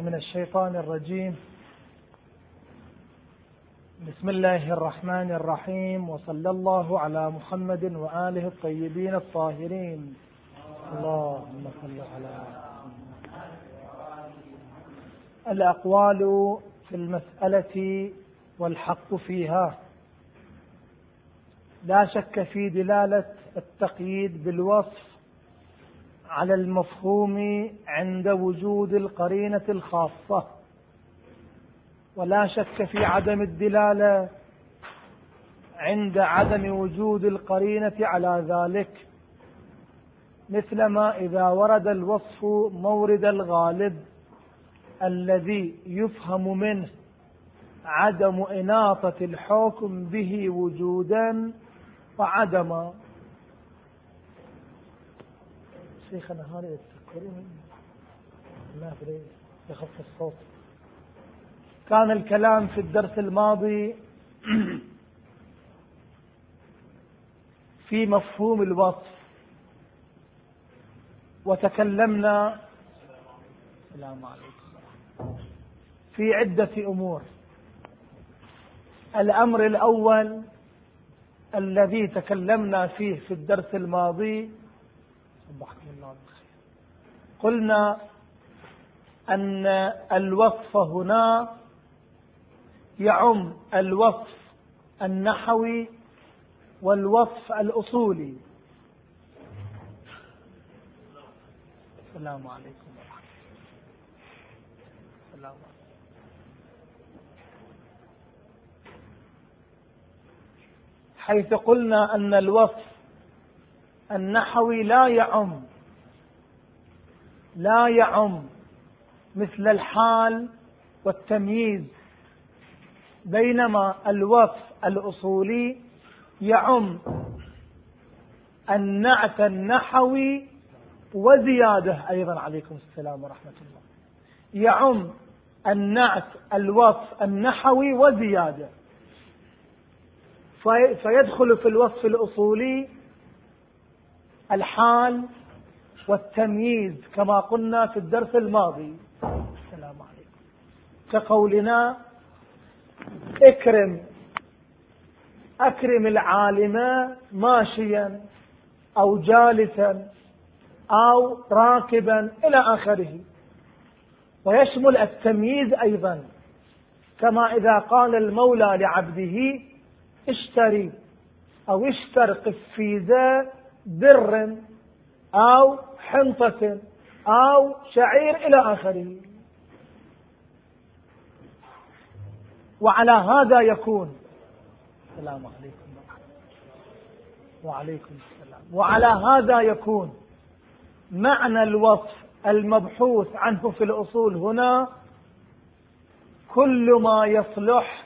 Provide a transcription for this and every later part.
من الشيطان الرجيم. بسم الله الرحمن الرحيم. وصلى الله على محمد وآله الطيبين الطاهرين. اللهم صل على الأقوال في المسألة والحق فيها. لا شك في دلالة التقييد بالوصف على المفهوم عند وجود القرينة الخاصة. ولا شك في عدم الدلالة عند عدم وجود القرينة على ذلك مثلما إذا ورد الوصف مورد الغالب الذي يفهم منه عدم إناطة الحكم به وجودا وعدما شيخنا هذا يتذكرون ما أدري يخف الصوت. كان الكلام في الدرس الماضي في مفهوم الوصف. وتكلمنا السلام عليكم. في عدة أمور. الأمر الأول الذي تكلمنا فيه في الدرس الماضي صبحكم الله بالخير. قلنا أن الوصف هنا يعم الوصف النحوي والوصف الأصولي. السلام عليكم ورحمة الله. حيث قلنا أن الوصف النحوي لا يعم. لا يعم مثل الحال والتمييز. بينما الوصف الأصولي يعم. النعت النحوي وزيادة. أيضا عليكم السلام ورحمة الله. يعم النعت الوصف النحوي وزيادة. فيدخل في الوصف الأصولي الحال والتمييز كما قلنا في الدرس الماضي. السلام عليكم. كقولنا اكرم أكرم العالم ماشيا أو جالسا أو راكبا إلى آخره. ويشمل التمييز أيضا. كما إذا قال المولى لعبده اشتري أو اشتر قفيزة بر أو حنطة أو شعير إلى آخره. وعلى هذا يكون. السلام عليكم. وعليكم السلام. وعلى هذا يكون. معنى الوصف المبحوث عنه في الأصول هنا. كل ما يصلح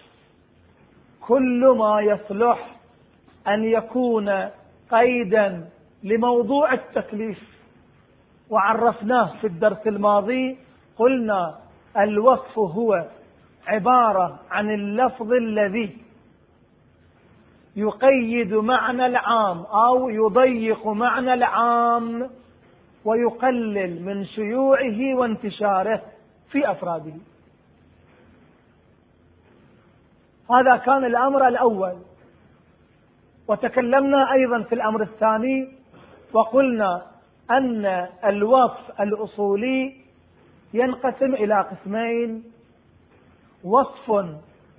كل ما يصلح أن يكون قيدا لموضوع التكليف. وعرفناه في الدرس الماضي قلنا الوصف هو عبارة عن اللفظ الذي يقيد معنى العام أو يضيق معنى العام ويقلل من شيوعه وانتشاره في أفراده. هذا كان الأمر الأول. وتكلمنا أيضا في الأمر الثاني وقلنا أن الوصف الأصولي ينقسم إلى قسمين. وصف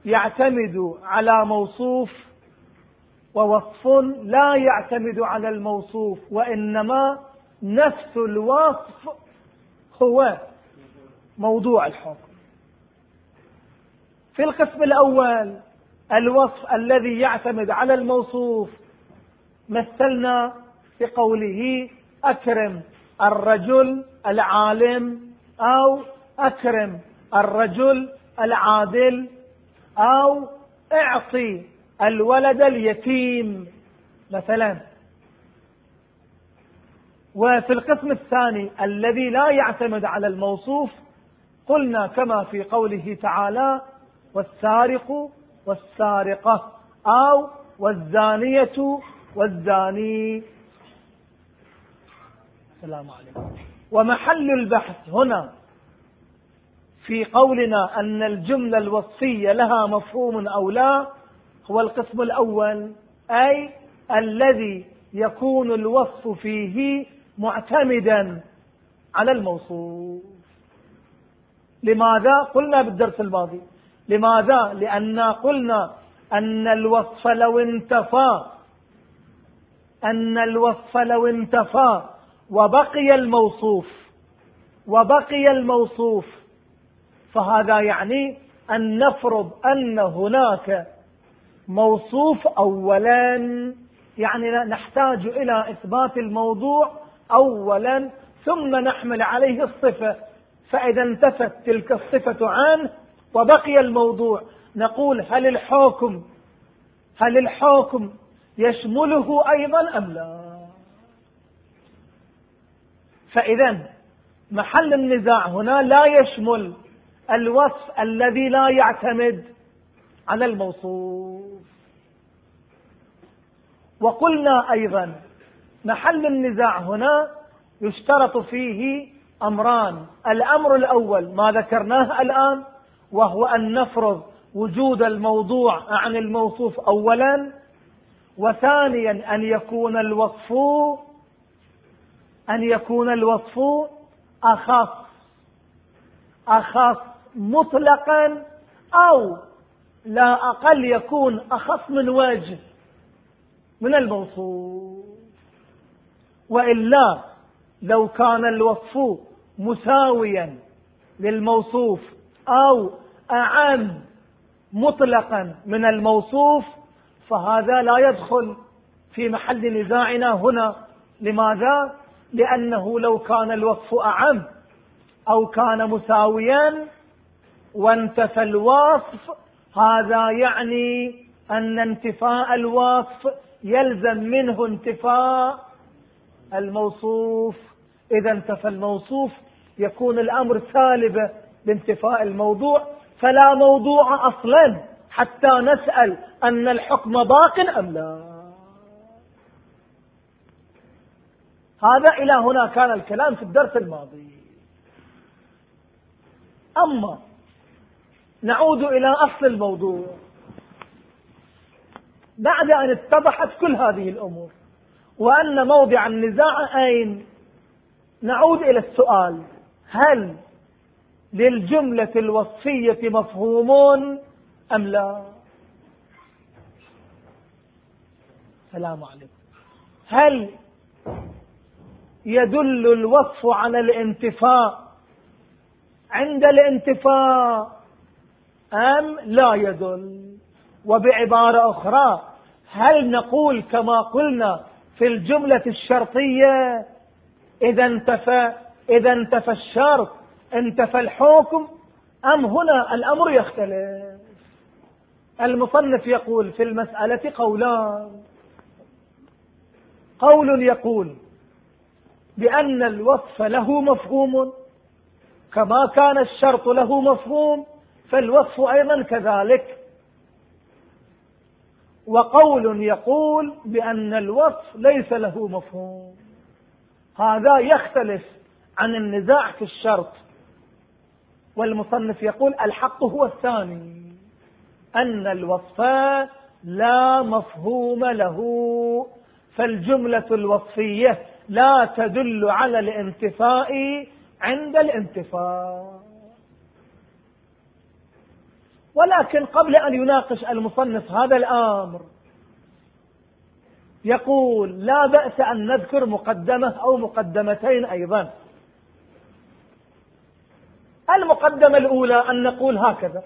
يعتمد على موصوف ووصف لا يعتمد على الموصوف وإنما نفس الوصف هو موضوع الحكم. في القسم الأول الوصف الذي يعتمد على الموصوف. مثلنا بقوله أكرم الرجل العالم أو أكرم الرجل العادل أو اعطي الولد اليتيم. مثلا وفي القسم الثاني الذي لا يعتمد على الموصوف قلنا كما في قوله تعالى والسارق والسارقة أو والزانية والزاني. السلام عليكم. ومحل البحث هنا في قولنا أن الجملة الوصفية لها مفهوم أو لا هو القسم الأول أي الذي يكون الوصف فيه معتمدا على الموصوف. لماذا؟ قلنا بالدرس الماضي لماذا؟ لأن قلنا أن الوصف لو انتفى أن الوصف لو انتفى وبقي الموصوف وبقي الموصوف. فهذا يعني أن نفرض أن هناك موصوف أولا يعني نحتاج إلى إثبات الموضوع أولا ثم نحمل عليه الصفة. فإذا انتفت تلك الصفة عنه وبقي الموضوع. نقول هل الحكم هل الحكم يشمله أيضا أم لا؟ فإذا محل النزاع هنا لا يشمل الوصف الذي لا يعتمد على الموصوف. وقلنا أيضا محل النزاع هنا يشترط فيه أمران. الأمر الأول ما ذكرناه الآن وهو أن نفرض وجود الموضوع عن الموصوف أولا وثانيا أن يكون الوصف أن يكون الوصف أخص أخص مطلقا أو لا أقل يكون أخص من وجه من الموصوف. وإلا لو كان الوصف مساويا للموصوف أو أعم مطلقا من الموصوف فهذا لا يدخل في محل نزاعنا هنا. لماذا؟ لأنه لو كان الوصف أعم أو كان مساويا وانتفى الوصف هذا يعني أن انتفاء الوصف يلزم منه انتفاء الموصوف. إذا انتفى الموصوف يكون الأمر سالبة بانتفاء الموضوع. فلا موضوع أصلا حتى نسأل أن الحكم باق أم لا. هذا إلى هنا كان الكلام في الدرس الماضي. أما نعود إلى أصل الموضوع. بعد أن اتضحت كل هذه الأمور وأن موضع النزاع أين نعود إلى السؤال. هل للجملة الوصفية مفهوم أم لا؟ السلام عليكم. هل يدل الوصف على الانتفاء عند الانتفاء أم لا يدل؟ وبعبارة أخرى هل نقول كما قلنا في الجملة الشرطية إذا انتفى إذا انتفى الشرط انتفى الحكم أم هنا الأمر يختلف؟ المصنف يقول في المسألة قولان. قول يقول بأن الوصف له مفهوم كما كان الشرط له مفهوم فالوصف أيضا كذلك. وقول يقول بأن الوصف ليس له مفهوم. هذا يختلف عن النزاع في الشرط. والمصنف يقول الحق هو الثاني أن الوصف لا مفهوم له فالجملة الوصفية لا تدل على الانتفاء عند الانتفاء. ولكن قبل أن يناقش المصنف هذا الأمر يقول لا بأس أن نذكر مقدمة أو مقدمتين أيضا. المقدمة الأولى أن نقول هكذا.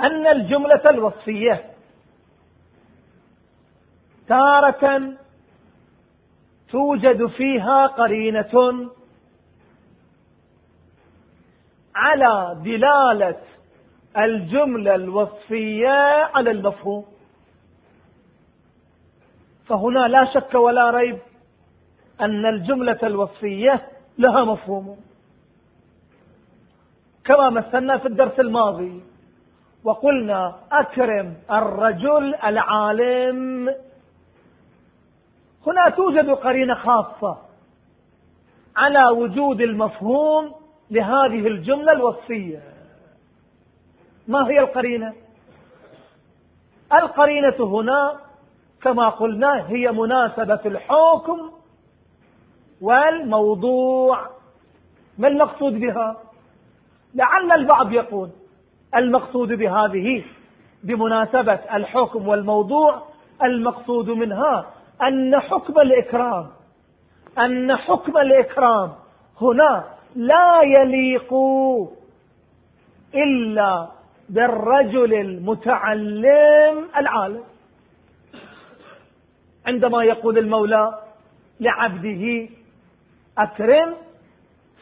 أن الجملة الوصفية تارة توجد فيها قرينة على دلالة الجملة الوصفية على المفهوم. فهنا لا شك ولا ريب أن الجملة الوصفية لها مفهوم. كما مثلنا في الدرس الماضي وقلنا أكرم الرجل العالم. هنا توجد قرينة خاصة على وجود المفهوم لهذه الجملة الوصفية. ما هي القرينة؟ القرينة هنا كما قلنا هي مناسبة الحكم والموضوع ما المقصود بها؟ لعل البعض يقول المقصود بهذه بمناسبة الحكم والموضوع المقصود منها أن حكم الإكرام أن حكم الإكرام هنا لا يليق إلا بالرجل المتعلم العالم. عندما يقول المولى لعبده أكرم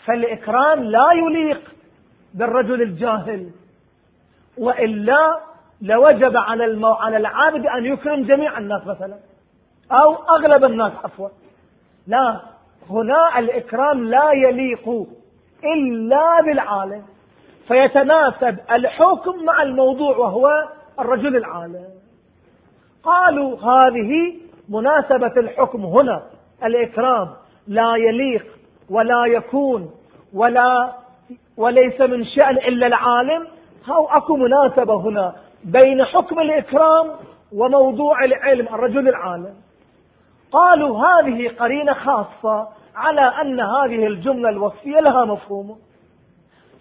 فالإكرام لا يليق بالرجل الجاهل وإلا لوجب على. على العابد أن يكرم جميع الناس مثلا أو أغلب الناس عفوا لا هنا الإكرام لا يليق إلا بالعالم فيتناسب الحكم مع الموضوع وهو الرجل العالم قالوا هذه مناسبة الحكم هنا الإكرام لا يليق ولا يكون ولا وليس من شأن إلا العالم. هو أكو مناسبة هنا بين حكم الإكرام وموضوع العلم الرجل العالم. قالوا هذه قرينة خاصة على أن هذه الجملة الوصفية لها مفهوم.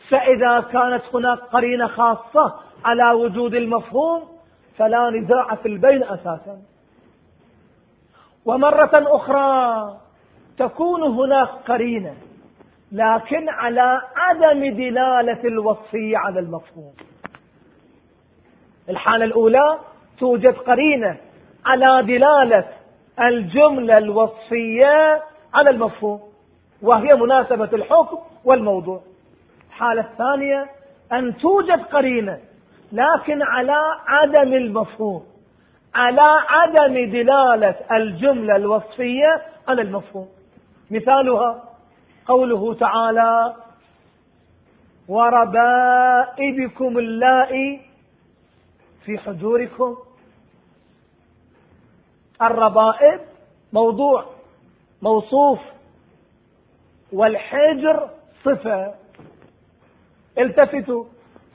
فإذا كانت هناك قرينة خاصة على وجود المفهوم فلا نزاع في البين أساسا. ومرة أخرى تكون هناك قرينة لكن على عدم دلالة الوصفية على المفهوم. الحالة الأولى توجد قرينة على دلالة الجملة الوصفية على المفهوم وهي مناسبة الحكم والموضوع. الحالة الثانية أن توجد قرينة لكن على عدم المفهوم على عدم دلالة الجملة الوصفية على المفهوم. مثالها قوله تعالى وربائبكم اللائي في حجوركم. الربائب موضوع موصوف والحجر صفة. التفتوا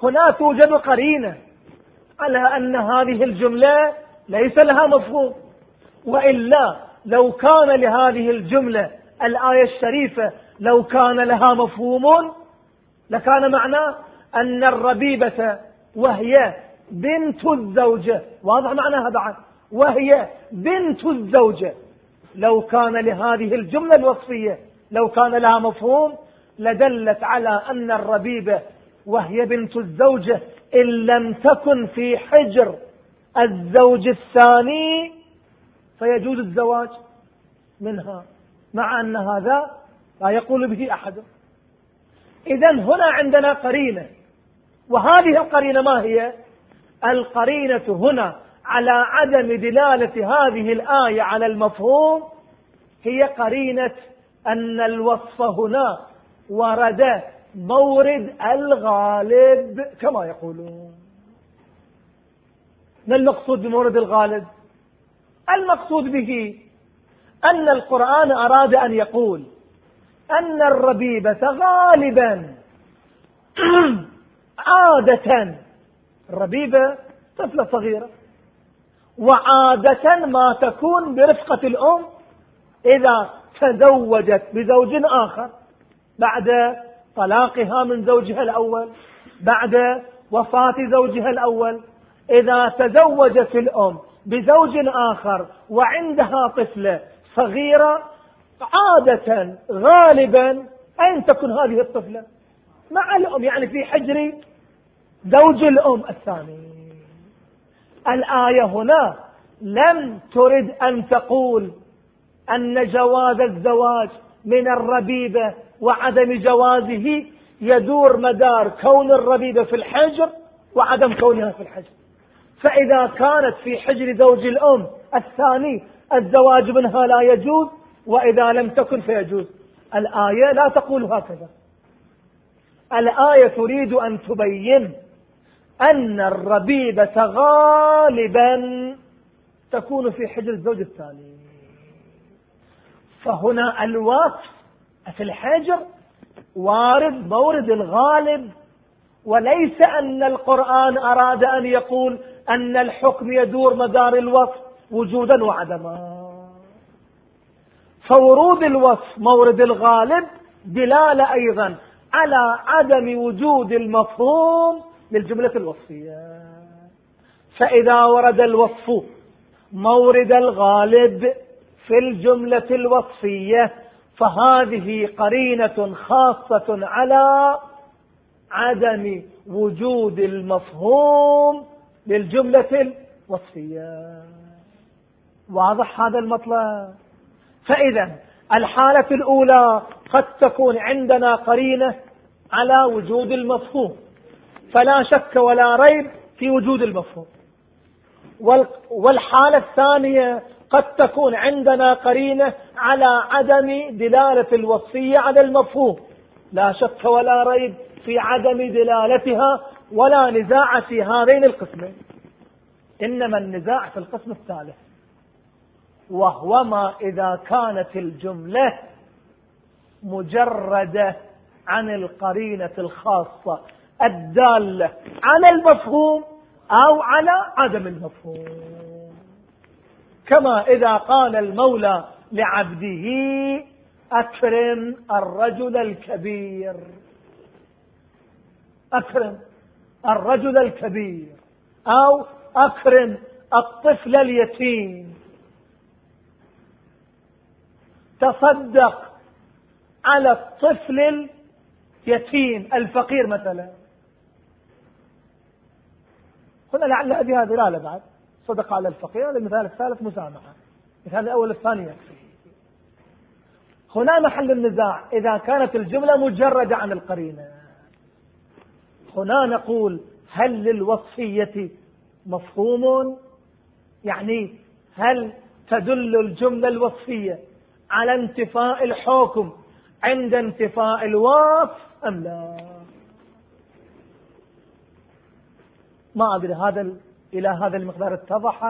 هنا توجد قرينة على أن هذه الجملة ليس لها مفهوم وإلا لو كان لهذه الجملة الآية الشريفة لو كان لها مفهوم لكان معناه أن الربيبة وهي بنت الزوجة. واضح معناها بعد؟ وهي بنت الزوجة. لو كان لهذه الجملة الوصفية لو كان لها مفهوم لدلت على أن الربيبة وهي بنت الزوجة إن لم تكن في حجر الزوج الثاني فيجوز الزواج منها. مع أن هذا لا يقول به أحد. إذا هنا عندنا قرينة. وهذه القرينة ما هي؟ القرينة هنا على عدم دلالة هذه الآية على المفهوم هي قرينة أن الوصف هنا ورد مورد الغالب كما يقولون. ما المقصود بمورد الغالب؟ المقصود به أن القرآن أراد أن يقول أن الربيبة غالبا عادة الربيبة طفلة صغيرة وعادة ما تكون برفقة الأم إذا تزوجت بزوج آخر بعد طلاقها من زوجها الأول بعد وفاة زوجها الأول. إذا تزوجت الأم بزوج آخر وعندها طفلة صغيرة عادة غالبا أين تكون هذه الطفلة؟ مع الأم يعني في حجر زوج الأم الثاني. الآية هنا لم ترد أن تقول أن جواز الزواج من الربيبة وعدم جوازه يدور مدار كون الربيبة في الحجر وعدم كونها في الحجر. فإذا كانت في حجر زوج الأم الثاني الزواج منها لا يجوز وإذا لم تكن فيجوز. الآية لا تقول هكذا. الآية تريد أن تبين أن الربيبة غالبا تكون في حجر الزوج الثاني. فهنا الوصف في الحجر وارد مورد الغالب وليس أن القرآن أراد أن يقول أن الحكم يدور مدار الوصف وجودا وعدما. فورود الوصف مورد الغالب دلالة أيضا على عدم وجود المفهوم للجملة الوصفية. فإذا ورد الوصف مورد الغالب في الجملة الوصفية فهذه قرينة خاصة على عدم وجود المفهوم للجملة الوصفية. واضح هذا المطلب؟ فإذا الحالة الأولى قد تكون عندنا قرينة على وجود المفهوم فلا شك ولا ريب في وجود المفهوم. والحالة الثانية قد تكون عندنا قرينة على عدم دلالة الوصفية على المفهوم. لا شك ولا ريب في عدم دلالتها ولا نزاع في هذين القسمين. إنما النزاع في القسم الثالث. وهو ما إذا كانت الجملة مجردة عن القرينة الخاصة الدالة على المفهوم أو على عدم المفهوم. كما إذا قال المولى لعبده أكرم الرجل الكبير. أكرم الرجل الكبير أو أكرم الطفل اليتيم. تصدق على الطفل اليتيم الفقير مثلا. هنا لعل أبي هذه لا بعد. صدق على الفقير هذا المثال الثالث مسامحة. المثال الأول الثاني. هنا محل النزاع. إذا كانت الجملة مجردة عن القرينة. هنا نقول هل للوصفية مفهوم؟ يعني هل تدل الجملة الوصفية؟ على انتفاء الحكم. عند انتفاء الوصف أم لا؟ ما أدري هذا إلى هذا المقدار اتضح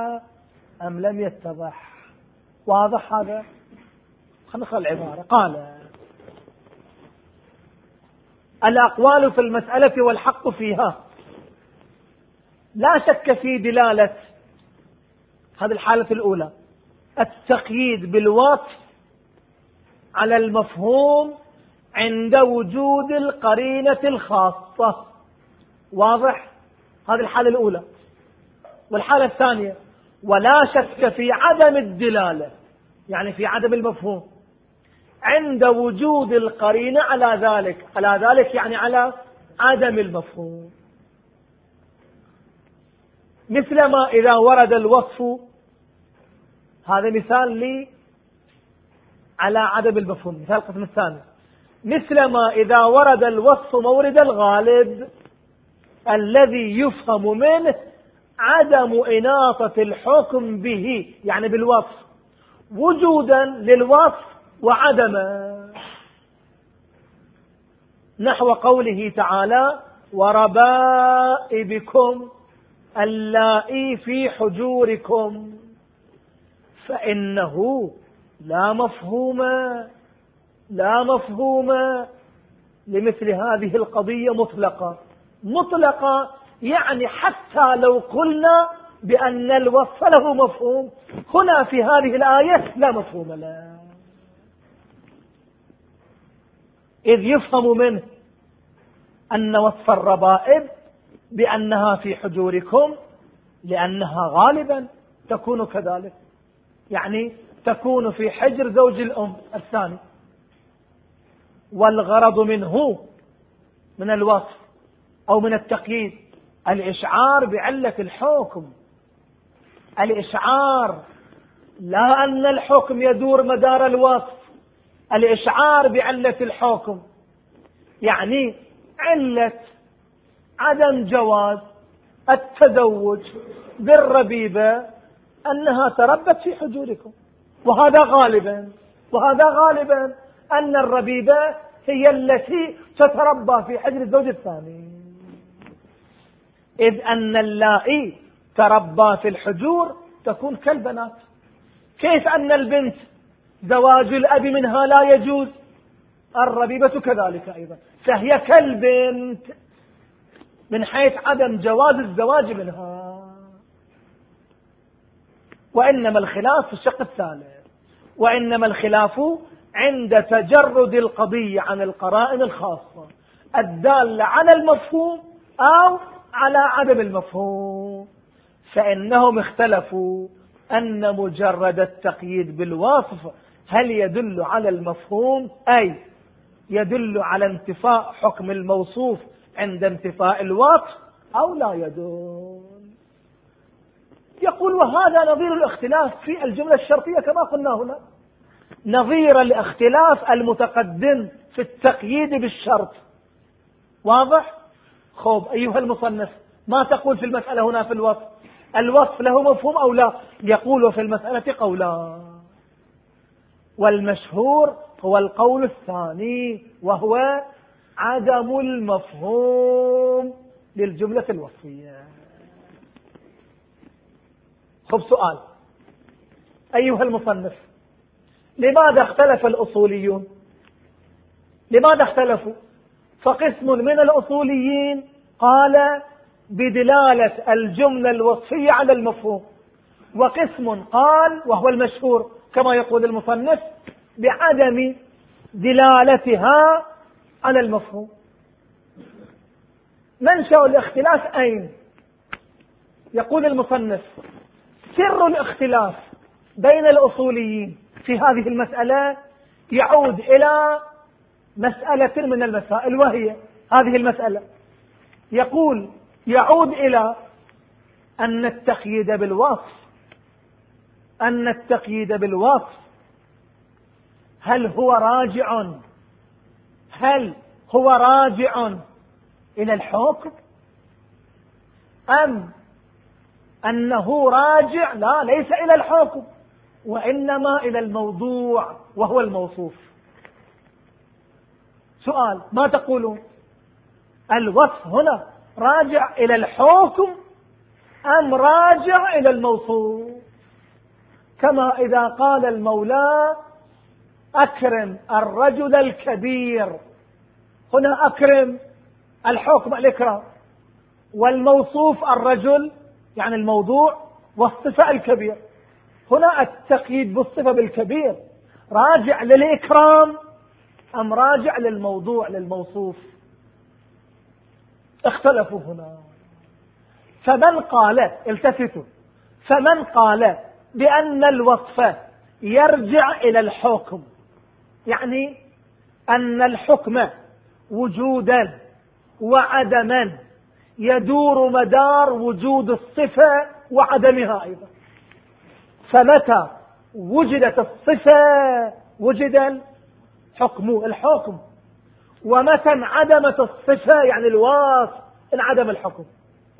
أم لم يتضح؟ واضح هذا؟ خلينا نقرأ العبارة. قال الأقوال في المسألة والحق فيها. لا شك في دلالة هذه الحالة الأولى. التقييد بالوصف على المفهوم عند وجود القرينة الخاصة. واضح؟ هذه الحالة الأولى. والحالة الثانية ولا شك في عدم الدلالة يعني في عدم المفهوم عند وجود القرينة على ذلك. على ذلك يعني على عدم المفهوم. مثل ما إذا ورد الوصف هذا مثال على عدم المفهوم. مثال القسم الثاني. مثل ما إذا ورد الوصف مورد الغالب الذي يفهم منه عدم إناطة الحكم به يعني بالوصف. وجودا للوصف وعدما. نحو قوله تعالى وربائبكم اللائي في حجوركم فإنه لا مفهوم لا مفهوم لمثل هذه القضية مطلقة. مطلقة يعني حتى لو قلنا بأن الوصف له مفهوم هنا في هذه الآية لا مفهوم له. إذ يفهم منه أن وصف الربائب بأنها في حجوركم لأنها غالبا تكون كذلك. يعني تكون في حجر زوج الأم الثاني. والغرض منه من الوصف أو من التقييد الإشعار بعلة الحكم. الإشعار لا أن الحكم يدور مدار الوصف. الإشعار بعلة الحكم يعني علة عدم جواز التزوج بالربيبة أنها تربت في حجوركم. وهذا غالبا وهذا غالبا أن الربيبة هي التي تتربى في حجر الزوج الثاني. إذ أن اللائي تربى في الحجور تكون كالبنات. كيف أن البنت زواج الأب منها لا يجوز؟ الربيبة كذلك أيضا. فهي كالبنت من حيث عدم جواز الزواج منها. وإنما الخلاف في الشق الثالث. وإنما الخلاف عند تجرد القضية عن القرائن الخاصة الدالة على المفهوم أو على عدم المفهوم. فإنهم اختلفوا أن مجرد التقييد بالوصف هل يدل على المفهوم أي يدل على انتفاء حكم الموصوف عند انتفاء الوصف أو لا يدل. يقول وهذا نظير الاختلاف في الجملة الشرطية كما قلنا هنا. نظير الاختلاف المتقدم في التقييد بالشرط. واضح؟ خوب أيها المصنف ما تقول في المسألة هنا في الوصف؟ الوصف له مفهوم أو لا؟ يقول في المسألة قولان والمشهور هو القول الثاني وهو عدم المفهوم للجملة الوصفية. خب سؤال. أيها المصنف لماذا اختلف الأصوليون؟ لماذا اختلفوا؟ فقسم من الأصوليين قال بدلالة الجملة الوصفية على المفهوم. وقسم قال وهو المشهور كما يقول المصنف بعدم دلالتها على المفهوم. منشأ الاختلاف أين؟ يقول المصنف سر الاختلاف بين الأصوليين في هذه المسألة يعود إلى مسألة من المسائل وهي هذه المسألة. يقول يعود إلى أن التقييد بالوصف. أن التقييد بالوصف. هل هو راجع؟ هل هو راجع إلى الحكم؟ أم أنه راجع لا ليس إلى الحكم وإنما إلى الموضوع وهو الموصوف. سؤال ما تقولون؟ الوصف هنا راجع إلى الحكم أم راجع إلى الموصوف؟ كما إذا قال المولى أكرم الرجل الكبير. هنا أكرم الحكم الإكرام والموصوف الرجل يعني الموضوع والصفة الكبير هنا التقييد بالصفة بالكبير. راجع للإكرام أم راجع للموضوع للموصوف؟ اختلفوا هنا. فمن قال التفتوا. فمن قال بأن الوصف يرجع إلى الحكم. يعني أن الحكم وجودا وعدما يدور مدار وجود الصفة وعدمها أيضا. فمتى وجدت الصفة وجد الحكم الحكم. ومتى انعدمت الصفة يعني الواصف انعدم الحكم.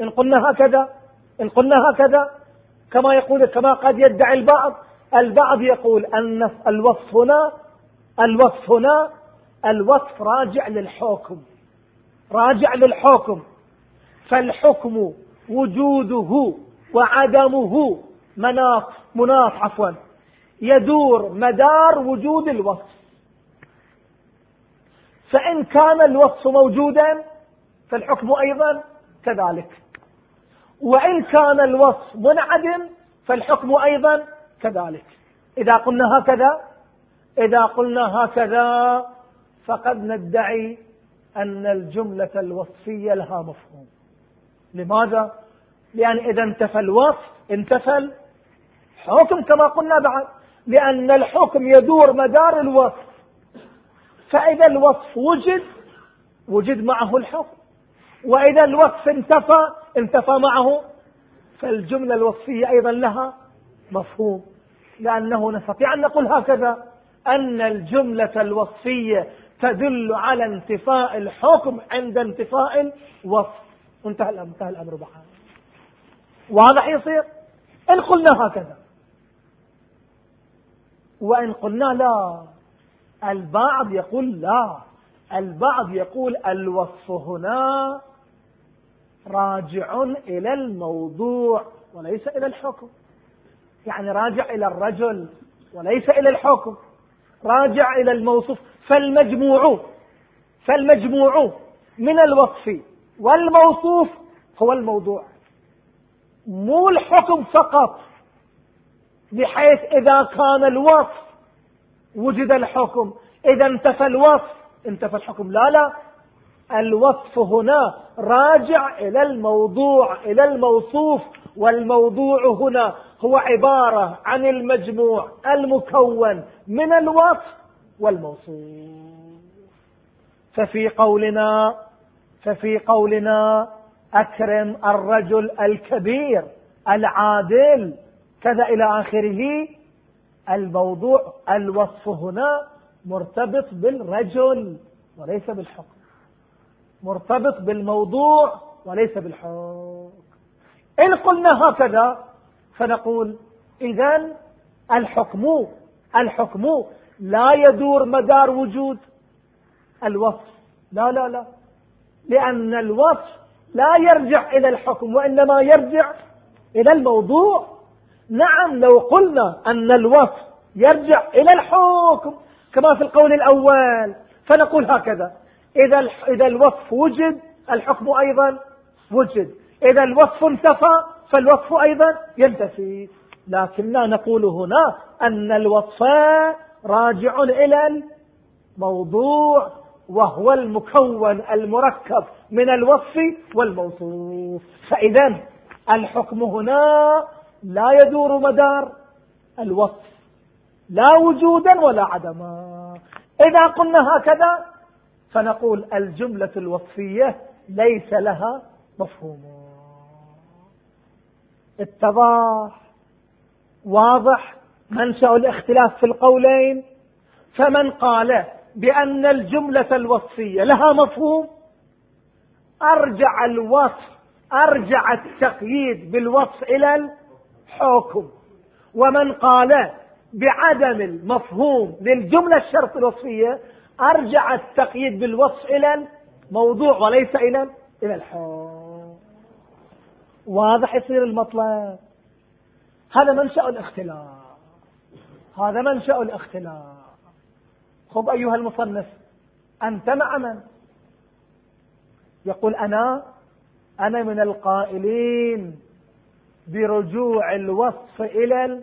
إن قلنا هكذا إن قلنا هكذا كما يقول كما قد يدعي البعض البعض يقول أن الوصف هنا الوصف هنا الوصف راجع للحكم. راجع للحكم. فالحكم وجوده وعدمه مناط مناط عفوا يدور مدار وجود الوصف. فإن كان الوصف موجودا فالحكم أيضا كذلك. وإن كان الوصف منعدم فالحكم أيضا كذلك. إذا قلنا هكذا إذا قلنا هكذا فقد ندعي أن الجملة الوصفية لها مفهوم. لماذا؟ لأن إذا انتفى الوصف انتفى الحكم كما قلنا بعد لأن الحكم يدور مدار الوصف. فإذا الوصف وجد وجد معه الحكم. وإذا الوصف انتفى انتفى معه. فالجملة الوصفية أيضا لها مفهوم لأنه نستطيع أن نقول هكذا. أن الجملة الوصفية تدل على انتفاء الحكم عند انتفاء الوصف. انتهى الأمر انتهى الأمر بحال. واضح يصير؟ إن قلنا هكذا. وإن قلنا لا. البعض يقول لا. البعض يقول الوصف هنا راجع إلى الموضوع وليس إلى الحكم. يعني راجع إلى الرجل وليس إلى الحكم. راجع إلى الموصوف. فالمجموع فالمجموع من الوصف والموصوف هو الموضوع. مو الحكم فقط بحيث إذا كان الوصف وجد الحكم إذا انتفى الوصف انتفى الحكم. لا لا الوصف هنا راجع إلى الموضوع إلى الموصوف والموضوع هنا هو عبارة عن المجموع المكون من الوصف والموصوف. ففي قولنا ففي قولنا أكرم الرجل الكبير العادل. كذا إلى آخره. الموضوع الوصف هنا مرتبط بالرجل وليس بالحكم. مرتبط بالموضوع وليس بالحكم. إن قلنا هكذا فنقول إذا الحكم الحكم لا يدور مدار وجود. الوصف لا لا لا. لأن الوصف لا يرجع إلى الحكم وإنما يرجع إلى الموضوع. نعم لو قلنا أن الوصف يرجع إلى الحكم كما في القول الأول فنقول هكذا إذا إذا الوصف وجد الحكم أيضا وجد. إذا الوصف انتفى فالوصف أيضا ينتفي. لكننا نقول هنا أن الوصف راجع إلى الموضوع. وهو المكون المركب من الوصف والموصوف. فإذا الحكم هنا لا يدور مدار الوصف لا وجودا ولا عدما. إذا قلنا هكذا فنقول الجملة الوصفية ليس لها مفهوم. اتضاح واضح منشأ الاختلاف في القولين. فمن قال بأن الجملة الوصفية لها مفهوم. أرجع الوصف أرجع التقييد بالوصف إلى الحكم. ومن قال بعدم المفهوم للجملة الشرط الوصفية أرجع التقييد بالوصف إلى الموضوع وليس إلى إلى الحكم. واضح يصير المطلب؟ هذا منشأ الاختلاف. هذا منشأ الاختلاف. خذ أيها المصنف أنت مع من؟ يقول أنا أنا من القائلين برجوع الوصف إلى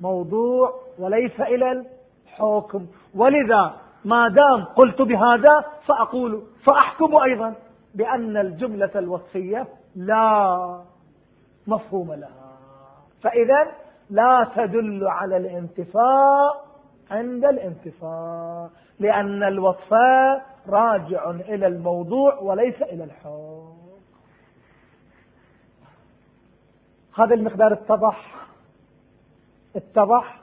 الموضوع وليس إلى الحكم. ولذا ما دام قلت بهذا فأقول فأحكم أيضا بأن الجملة الوصفية لا مفهوم لها. فإذا لا تدل على الانتفاء عند الانتفاء لأن الوصف راجع إلى الموضوع وليس إلى الحكم. هذا المقدار اتضح؟ اتضح؟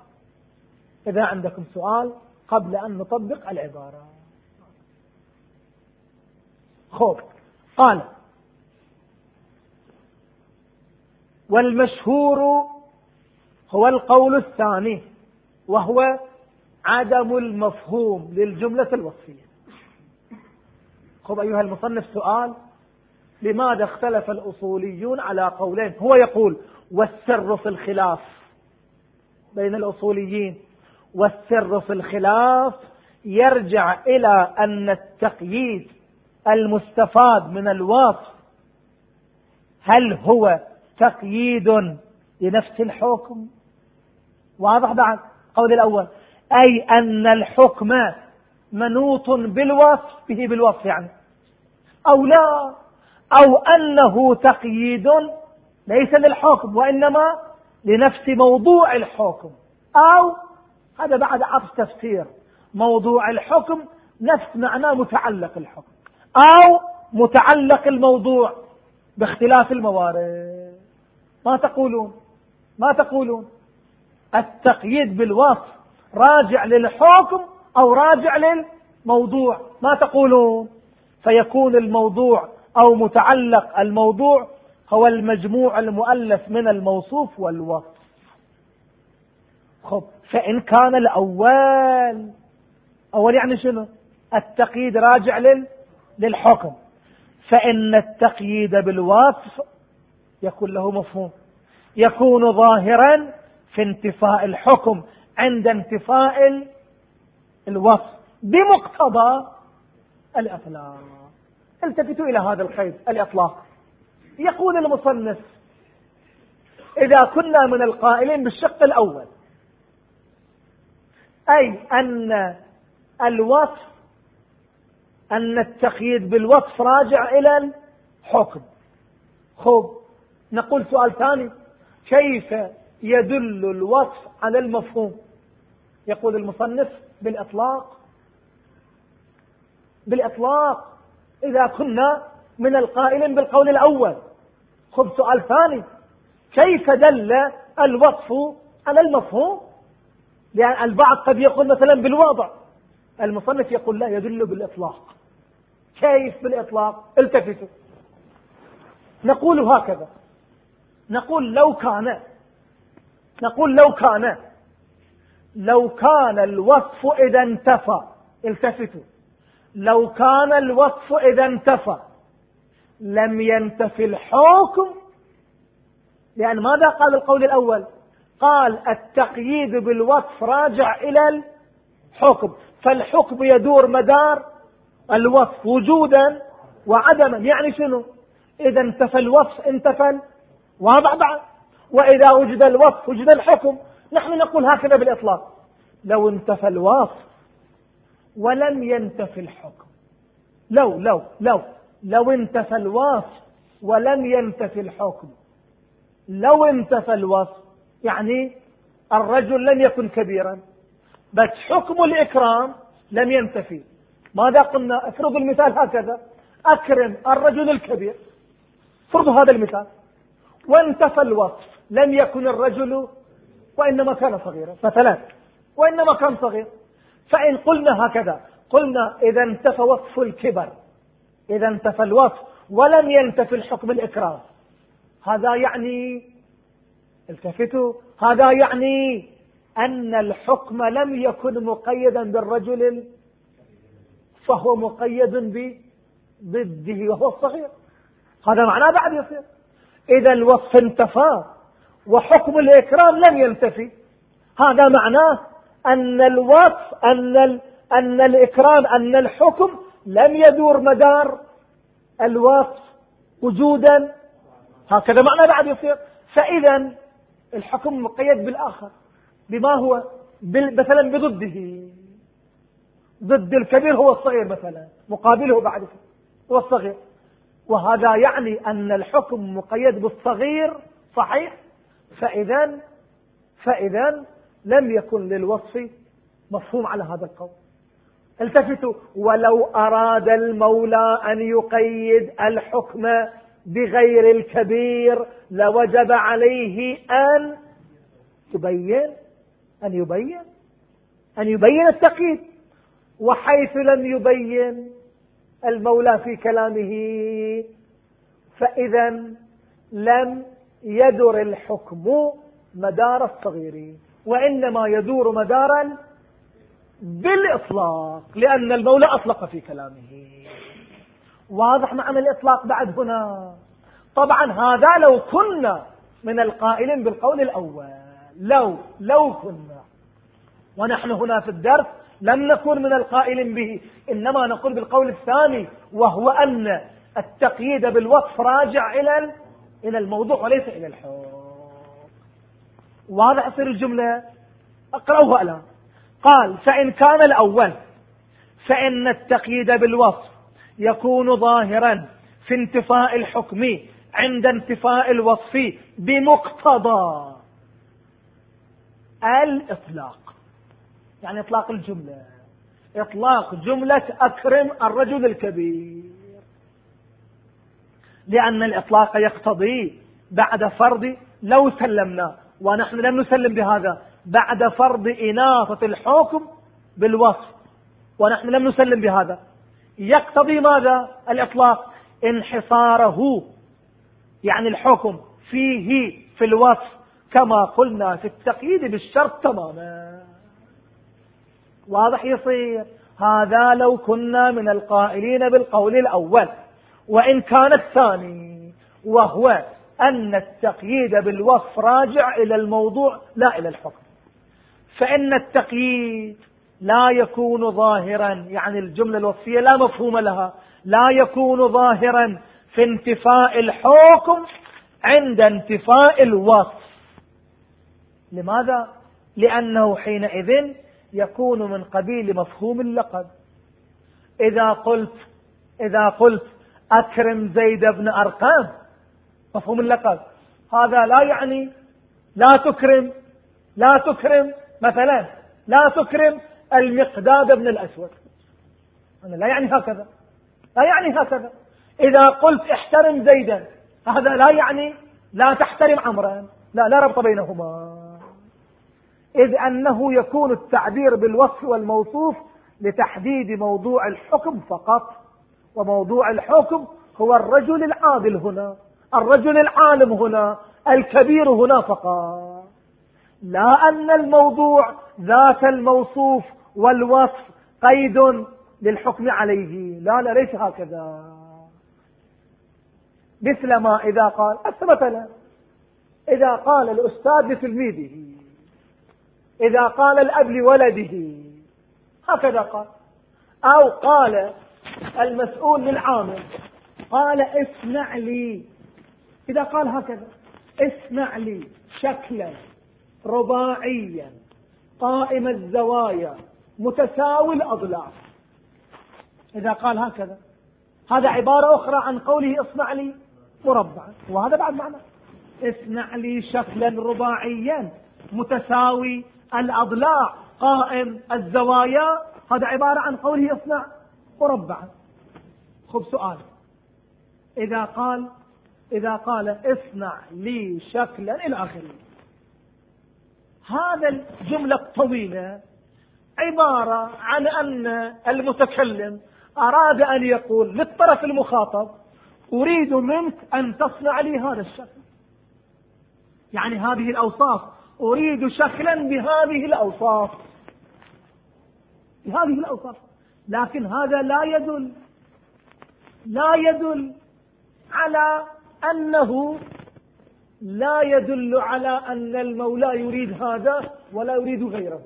إذا عندكم سؤال قبل أن نطبق العبارة. خوف قال والمشهور هو القول الثاني وهو عدم المفهوم للجملة الوصفية. خذ أيها المصنف سؤال لماذا اختلف الأصوليون على قولين؟ هو يقول والسر في الخلاف بين الأصوليين. والسر في الخلاف يرجع إلى أن التقييد المستفاد من الوصف هل هو تقييد لنفس الحكم؟ واضح بعد قول الأول. أي أن الحكم منوط بالوصف به بالوصف يعني. أو لا. أو أنه تقييد ليس للحكم وإنما لنفس موضوع الحكم. أو هذا بعد عطف تفسير. موضوع الحكم نفس معناه متعلق الحكم. أو متعلق الموضوع باختلاف الموارد. ما تقولون؟ ما تقولون؟ التقييد بالوصف راجع للحكم أو راجع للموضوع. ما تقولون؟ فيكون الموضوع أو متعلق الموضوع هو المجموع المؤلف من الموصوف والوصف. خب فإن كان الأول أول يعني شنو؟ التقييد راجع لل للحكم. فإن التقييد بالوصف يكون له مفهوم. يكون ظاهرا في انتفاء الحكم عند انتفاء الوصف بمقتضى الإطلاق التفتوا إلى هذا القيد الإطلاق. يقول المصنف إذا كنا من القائلين بالشق الأول أي أن الوصف أن التقييد بالوصف راجع إلى الحكم. خب نقول سؤال ثاني كيف يدل الوصف على المفهوم. يقول المصنف بالإطلاق بالإطلاق إذا كنا من القائلين بالقول الأول. خذ سؤال ثاني. كيف دل الوصف على المفهوم؟ لأن البعض قد يقول مثلا بالوضع المصنف يقول لا يدل بالإطلاق. كيف بالإطلاق؟ التفتوا. نقول هكذا. نقول لو كان نقول لو كان لو كان الوصف إذا انتفى التفتوا. لو كان الوصف إذا انتفى لم ينتفي الحكم. لأن ماذا قال القول الأول؟ قال التقييد بالوصف راجع إلى الحكم. فالحكم يدور مدار الوصف وجودا وعدما. يعني شنو؟ إذا انتفى الوصف انتفى واضح بعد وإذا وجد الوصف وجد الحكم نحن نقول هكذا بالإطلاق. لو انتفى الوصف ولم ينتفي الحكم. لو لو لو لو انتفى الوصف ولم ينتفي الحكم. لو انتفى الوصف يعني الرجل لم يكن كبيرا بس حكم الإكرام لم ينتفي. ماذا قلنا؟ افرض المثال هكذا. أكرم الرجل الكبير. فرضوا هذا المثال. وانتفى الوصف. لم يكن الرجل وإنما كان صغيرا مثلا وإنما كان صغير فإن قلنا هكذا قلنا إذا انتفى وصف الكبر. إذا انتفى الوصف ولم ينتفي الحكم الإكرام هذا يعني التفتوا هذا يعني أن الحكم لم يكن مقيدا بالرجل فهو مقيد بضده وهو الصغير. هذا معناه بعد يصير. إذا الوصف انتفى وحكم الإكرام لم ينتفي. هذا معناه أن الوصف أن أن الإكرام أن الحكم لم يدور مدار الوصف وجودا. هكذا معنى بعد يصير. فإذا الحكم مقيد بالآخر بما هو مثلا بضده. ضد الكبير هو الصغير مثلا مقابله بعد هو الصغير. وهذا يعني أن الحكم مقيد بالصغير صحيح؟ فإذا فإذا لم يكن للوصف مفهوم على هذا القول. التفتوا ولو أراد المولى أن يقيد الحكم بغير الكبير لوجب عليه أن يبين أن يبين أن يبين التقييد. وحيث لم يبين المولى في كلامه فإذا لم يدر الحكم مدار الصغير وإنما يدور مدارا بالإطلاق لأن المولى أطلق في كلامه. واضح معنى الإطلاق بعد هنا. طبعا هذا لو كنا من القائلين بالقول الأول لو لو كنا. ونحن هنا في الدرس لم نكن من القائلين به إنما نقول بالقول الثاني وهو أن التقييد بالوصف راجع إلى إلى الموضوع وليس إلى الحكم واضح يصير الجملة؟ أقرأوها الآن. قال فإن كان الأول فإن التقييد بالوصف يكون ظاهرا في انتفاء الحكم عند انتفاء الوصف بمقتضى الإطلاق. يعني إطلاق الجملة. إطلاق جملة أكرم الرجل الكبير. لأن الإطلاق يقتضي بعد فرض لو سلمنا ونحن لم نسلم بهذا بعد فرض إناثة الحكم بالوصف ونحن لم نسلم بهذا. يقتضي ماذا؟ الإطلاق. انحصاره يعني الحكم فيه في الوصف كما قلنا في التقييد بالشرط تماما. واضح يصير؟ هذا لو كنا من القائلين بالقول الأول. وإن كان الثاني وهو أن التقييد بالوصف راجع إلى الموضوع لا إلى الحكم. فإن التقييد لا يكون ظاهرا يعني الجملة الوصفية لا مفهوم لها لا يكون ظاهرا في انتفاء الحكم عند انتفاء الوصف. لماذا؟ لأنه حينئذ يكون من قبيل مفهوم اللقب. إذا قلت إذا قلت أكرم زيد بن أرقام. مفهوم اللقب. هذا لا يعني لا تكرم لا تكرم مثلا لا تكرم المقداد بن الأسود. أنا لا يعني هكذا لا يعني هكذا. إذا قلت احترم زيدا هذا لا يعني لا تحترم عمرا. لا لا ربط بينهما. إذ أنه يكون التعبير بالوصف والموصوف لتحديد موضوع الحكم فقط. وموضوع الحكم هو الرجل العادل هنا الرجل العالم هنا الكبير هنا فقط. لا أن الموضوع ذات الموصوف والوصف قيد للحكم عليه. لا لا ليس هكذا. مثل ما إذا قال مثلا إذا قال الأستاذ لتلميذه إذا قال الأب لولده هكذا قال. أو قال المسؤول للعامل. قال اصنع لي. إذا قال هكذا اصنع لي شكلا رباعيا قائم الزوايا متساوي الأضلاع. إذا قال هكذا هذا عبارة أخرى عن قوله اصنع لي مربعا وهذا بعد معنى. اصنع لي شكلا رباعيا متساوي الأضلاع قائم الزوايا. هذا عبارة عن قوله اصنع مربعا خب سؤال. إذا قال إذا قال اصنع لي شكلا إلى آخره. هذا الجملة الطويلة عبارة عن أن المتكلم أراد أن يقول للطرف المخاطب أريد منك أن تصنع لي هذا الشكل. يعني هذه الأوصاف أريد شكلا بهذه الأوصاف. بهذه الأوصاف. لكن هذا لا يدل لا يدل على أنه لا يدل على أن المولى يريد هذا ولا يريد غيره.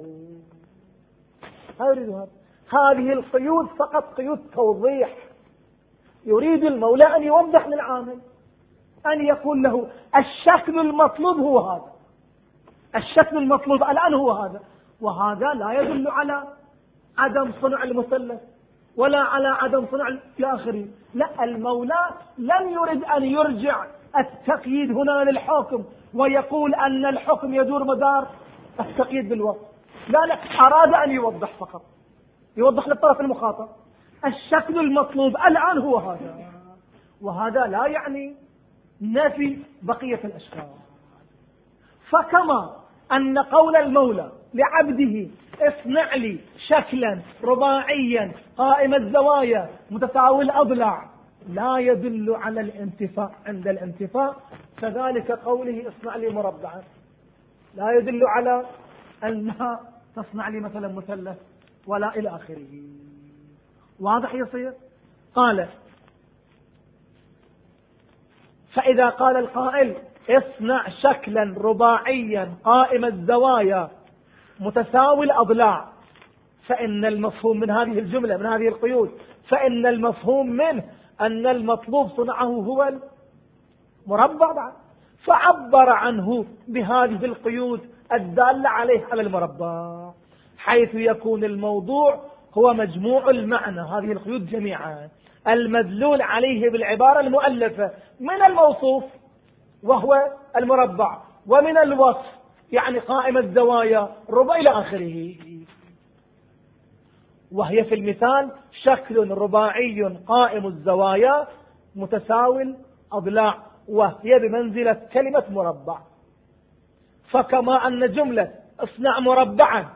لا يريد هذا. هذه القيود فقط قيود توضيح. يريد المولى أن يوضح للعامل أن يقول له الشكل المطلوب هو هذا. الشكل المطلوب الآن هو هذا. وهذا لا يدل على عدم صنع المثلث. ولا على عدم صنع الآخرين. لا المولى لم يرد أن يرجع. التقييد هنا للحكم ويقول أن الحكم يدور مدار التقييد بالوصف لا لا أراد أن يوضح فقط. يوضح للطرف المخاطب. الشكل المطلوب الآن هو هذا. وهذا لا يعني نفي بقية الأشكال. فكما أن قول المولى لعبده اصنع لي شكلا رباعيا قائم الزوايا متساوي الأضلع لا يدل على الانتفاء عند الانتفاء كذلك قوله اصنع لي مربعا. لا يدل على أنها تصنع لي مثلا مثلث ولا إلى آخره. واضح يصير قال فإذا قال القائل اصنع شكلا رباعيا قائم الزوايا متساوي الأضلاع. فإن المفهوم من هذه الجملة من هذه القيود فإن المفهوم منه أن المطلوب صنعه هو المربع بعد. فعبر عنه بهذه القيود الدالة عليه على المربع حيث يكون الموضوع هو مجموع المعنى هذه القيود جميعا المدلول عليه بالعبارة المؤلفة من الموصوف وهو المربع ومن الوصف يعني قائم الزوايا ربع إلى آخره. وهي في المثال شكل رباعي قائم الزوايا متساوي الأضلاع وهي بمنزلة كلمة مربع. فكما أن جملة اصنع مربعا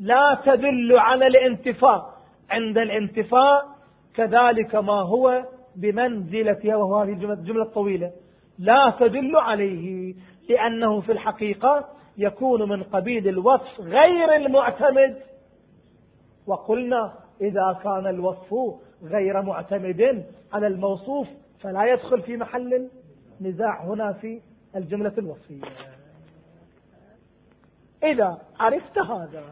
لا تدل على الانتفاء. عند الانتفاء كذلك ما هو بمنزلتها وهو هذه الجملة الطويلة. لا تدل عليه لأنه في الحقيقة يكون من قبيل الوصف غير المعتمد. وقلنا إذا كان الوصف غير معتمد على الموصوف فلا يدخل في محل النزاع هنا في الجملة الوصفية. إذا عرفت هذا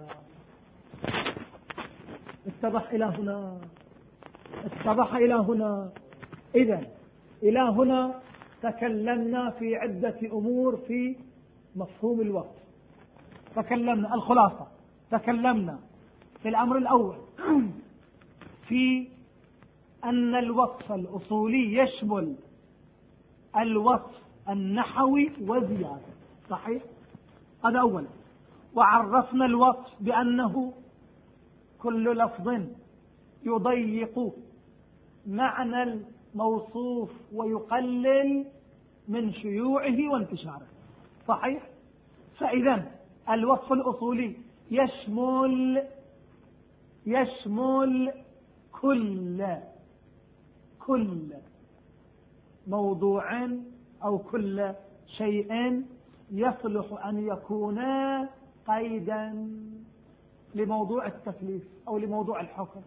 اتضح إلى هنا اتضح إلى هنا. إذا إلى هنا تكلمنا في عدة أمور في مفهوم الوقت. تكلمنا الخلاصة. تكلمنا في الأمر الأول. في أن الوصف الأصولي يشمل الوصف النحوي وزيادة. صحيح؟ هذا أولا. وعرفنا الوصف بأنه كل لفظ يضيق معنى الموصوف ويقلل من شيوعه وانتشاره. صحيح؟ فإذا الوصف الأصولي يشمل يشمل كل كل موضوع أو كل شيء يصلح أن يكون قيدا لموضوع التكليف أو لموضوع الحكم.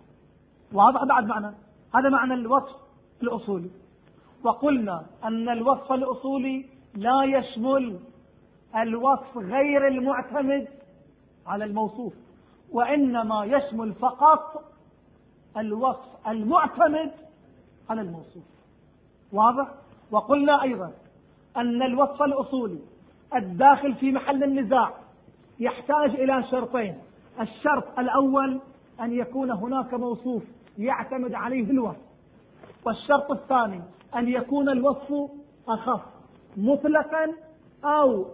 واضح بعد معنى؟ هذا معنى الوصف الأصولي. وقلنا أن الوصف الأصولي لا يشمل الوصف غير المعتمد على الموصوف وإنما يشمل فقط الوصف المعتمد على الموصوف. واضح؟ وقلنا أيضا أن الوصف الأصولي الداخل في محل النزاع يحتاج إلى شرطين. الشرط الأول أن يكون هناك موصوف يعتمد عليه الوصف والشرط الثاني أن يكون الوصف أخف مطلقا أو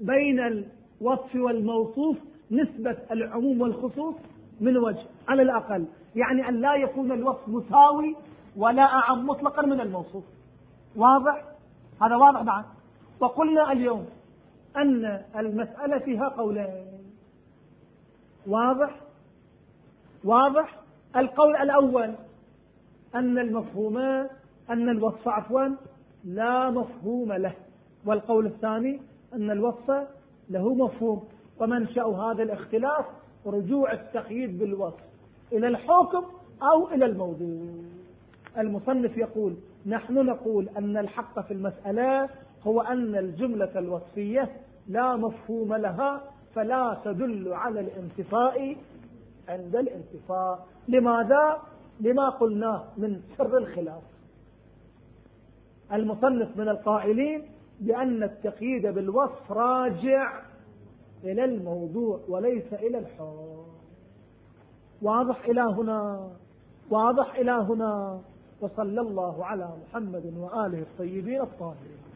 بين الوصف والموصوف نسبة العموم والخصوص من وجه على الأقل. يعني أن لا يكون الوصف مساوي ولا أعم مطلقا من الموصوف. واضح؟ هذا واضح بعد وقلنا اليوم أن المسألة فيها قولين. واضح؟ واضح؟ القول الأول أن المفهوم أن الوصف عفوا لا مفهوم له. والقول الثاني أن الوصف له مفهوم ومنشأ هذا الاختلاف رجوع التقييد بالوصف إلى الحكم أو إلى الموضوع. المصنف يقول نحن نقول أن الحق في المسألة هو أن الجملة الوصفية لا مفهوم لها فلا تدل على الانتفاء عند الانتفاء. لماذا؟ لما قلناه من سر الخلاف. المصنف من القائلين بأن التقييد بالوصف راجع إلى الموضوع وليس إلى الحكم واضح إلى هنا؟ واضح إلى هنا؟ وصلى الله على محمد وآله الطيبين الطاهرين.